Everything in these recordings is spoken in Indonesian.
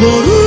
모르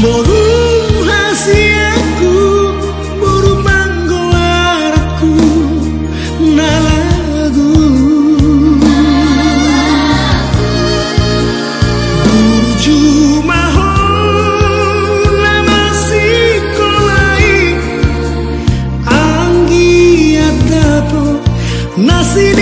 Boru rahasiaku Boru manggolarku Nalagu Boru cuma hona Masih kolai Anggi atapo Nasih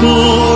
歌